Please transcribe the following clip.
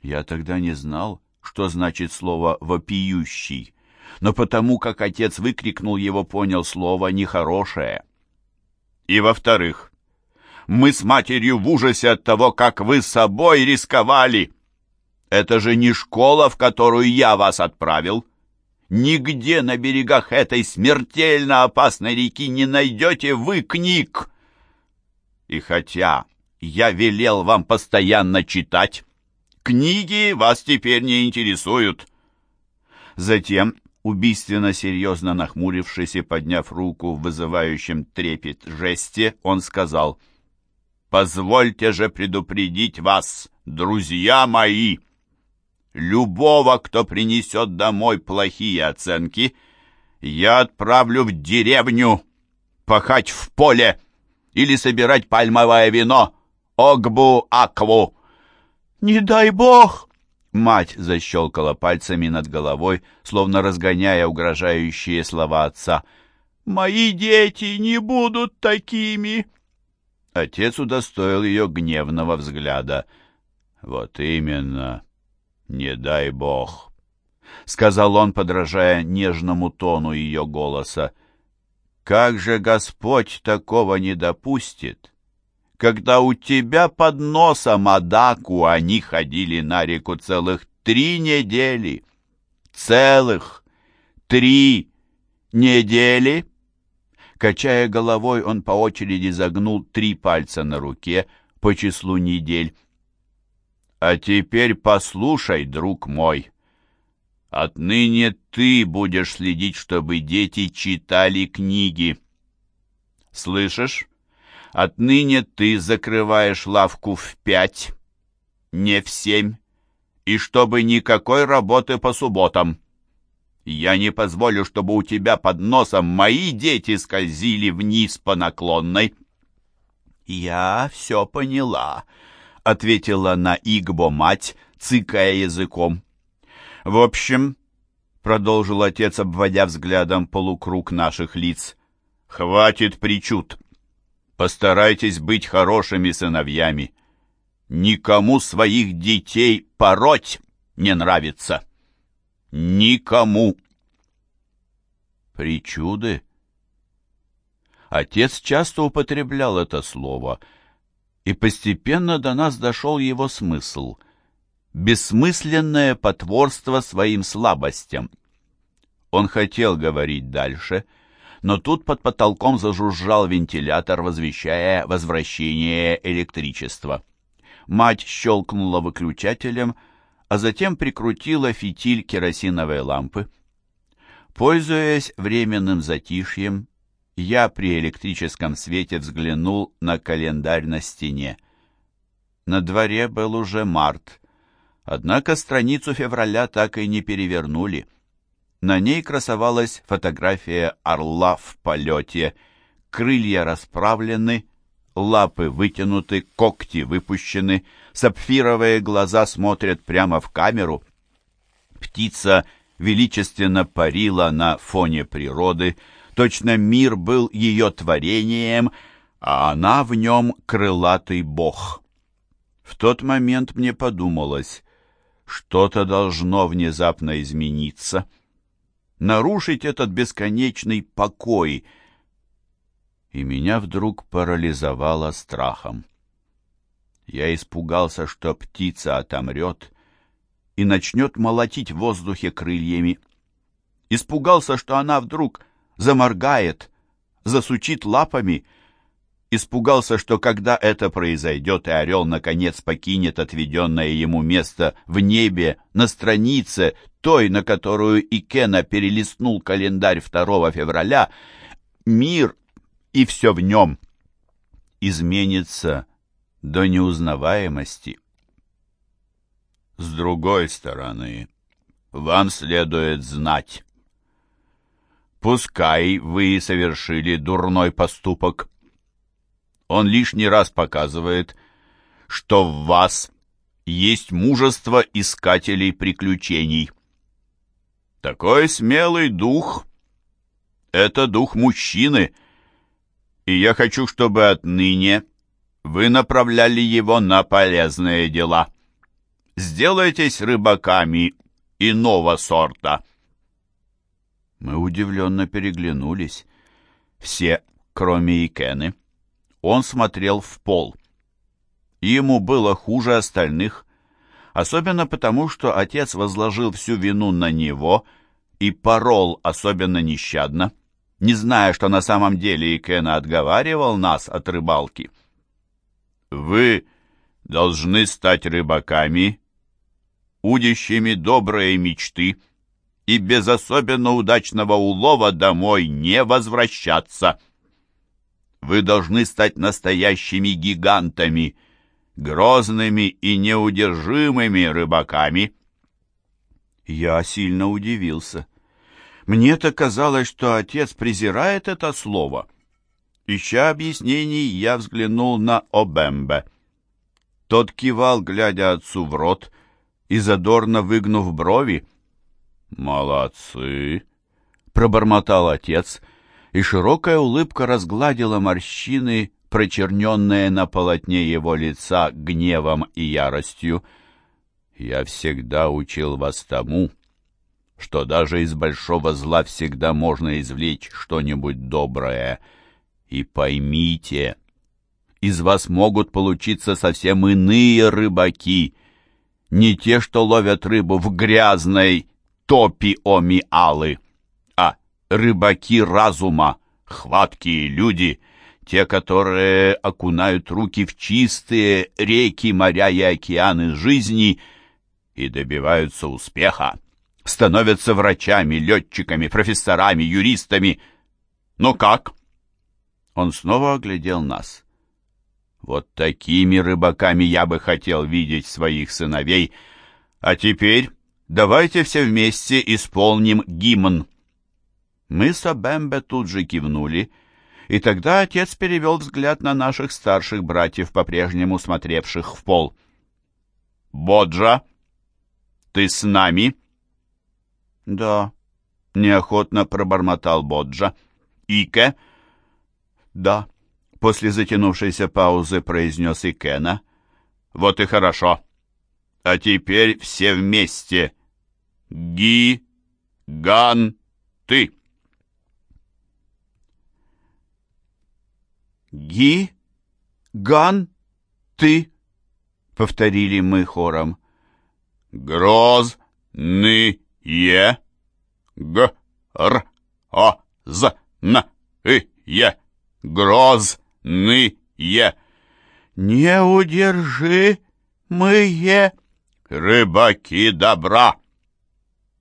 Я тогда не знал, что значит слово «вопиющий», но потому как отец выкрикнул его, понял слово нехорошее. И во-вторых, мы с матерью в ужасе от того, как вы собой рисковали. Это же не школа, в которую я вас отправил. Нигде на берегах этой смертельно опасной реки не найдете вы книг. И хотя я велел вам постоянно читать, книги вас теперь не интересуют. Затем, убийственно серьезно нахмурившись и подняв руку в вызывающем трепет жесте, он сказал, «Позвольте же предупредить вас, друзья мои!» Любого, кто принесет домой плохие оценки, я отправлю в деревню пахать в поле или собирать пальмовое вино. Огбу-акву!» «Не дай бог!» Мать защелкала пальцами над головой, словно разгоняя угрожающие слова отца. «Мои дети не будут такими!» Отец удостоил ее гневного взгляда. «Вот именно!» «Не дай бог», — сказал он, подражая нежному тону ее голоса. «Как же Господь такого не допустит, когда у тебя под носом Адаку они ходили на реку целых три недели? Целых три недели?» Качая головой, он по очереди загнул три пальца на руке по числу недель. А теперь послушай, друг мой. Отныне ты будешь следить, чтобы дети читали книги. Слышишь? Отныне ты закрываешь лавку в пять, не в семь, и чтобы никакой работы по субботам. Я не позволю, чтобы у тебя под носом мои дети скользили вниз по наклонной. Я все поняла, — ответила на Игбо мать, цыкая языком. «В общем», — продолжил отец, обводя взглядом полукруг наших лиц, — «хватит причуд. Постарайтесь быть хорошими сыновьями. Никому своих детей пороть не нравится. Никому». «Причуды?» Отец часто употреблял это слово — и постепенно до нас дошел его смысл — бессмысленное потворство своим слабостям. Он хотел говорить дальше, но тут под потолком зажужжал вентилятор, возвещая возвращение электричества. Мать щелкнула выключателем, а затем прикрутила фитиль керосиновой лампы. Пользуясь временным затишьем, я при электрическом свете взглянул на календарь на стене. На дворе был уже март, однако страницу февраля так и не перевернули. На ней красовалась фотография орла в полете, крылья расправлены, лапы вытянуты, когти выпущены, сапфировые глаза смотрят прямо в камеру. Птица величественно парила на фоне природы, Точно мир был ее творением, а она в нем крылатый бог. В тот момент мне подумалось, что-то должно внезапно измениться, нарушить этот бесконечный покой, и меня вдруг парализовало страхом. Я испугался, что птица отомрет и начнет молотить в воздухе крыльями. Испугался, что она вдруг заморгает, засучит лапами. Испугался, что когда это произойдет, и орел наконец покинет отведенное ему место в небе на странице, той, на которую Икена перелистнул календарь 2 февраля, мир и все в нем изменится до неузнаваемости. С другой стороны, вам следует знать, Пускай вы совершили дурной поступок. Он лишний раз показывает, что в вас есть мужество искателей приключений. Такой смелый дух — это дух мужчины, и я хочу, чтобы отныне вы направляли его на полезные дела. сделайтесь рыбаками иного сорта». Мы удивленно переглянулись. Все, кроме Икены. Он смотрел в пол. Ему было хуже остальных, особенно потому, что отец возложил всю вину на него и порол особенно нещадно, не зная, что на самом деле Икена отговаривал нас от рыбалки. «Вы должны стать рыбаками, удящими добрые мечты, и без особенно удачного улова домой не возвращаться. Вы должны стать настоящими гигантами, грозными и неудержимыми рыбаками. Я сильно удивился. Мне-то казалось, что отец презирает это слово. Ища объяснений, я взглянул на Обембе. Тот кивал, глядя отцу в рот, и задорно выгнув брови, «Молодцы!» — пробормотал отец, и широкая улыбка разгладила морщины, прочерненные на полотне его лица гневом и яростью. «Я всегда учил вас тому, что даже из большого зла всегда можно извлечь что-нибудь доброе. И поймите, из вас могут получиться совсем иные рыбаки, не те, что ловят рыбу в грязной, топи-оми-алы, а рыбаки разума, хваткие люди, те, которые окунают руки в чистые реки, моря и океаны жизни и добиваются успеха, становятся врачами, летчиками, профессорами, юристами. Ну как? Он снова оглядел нас. Вот такими рыбаками я бы хотел видеть своих сыновей. А теперь Давайте все вместе исполним гимн». Мы с Абембе тут же кивнули, и тогда отец перевел взгляд на наших старших братьев, по-прежнему смотревших в пол. «Боджа, ты с нами?» «Да», — неохотно пробормотал Боджа. «Ике?» «Да», — после затянувшейся паузы произнес Икена. «Вот и хорошо. А теперь все вместе. Ги-ган-ты. Ги-ган-ты, повторили мы хором. Грозные Г-р-о-з-н-и-е. Грозные. Неудержимые. Рыбаки добра.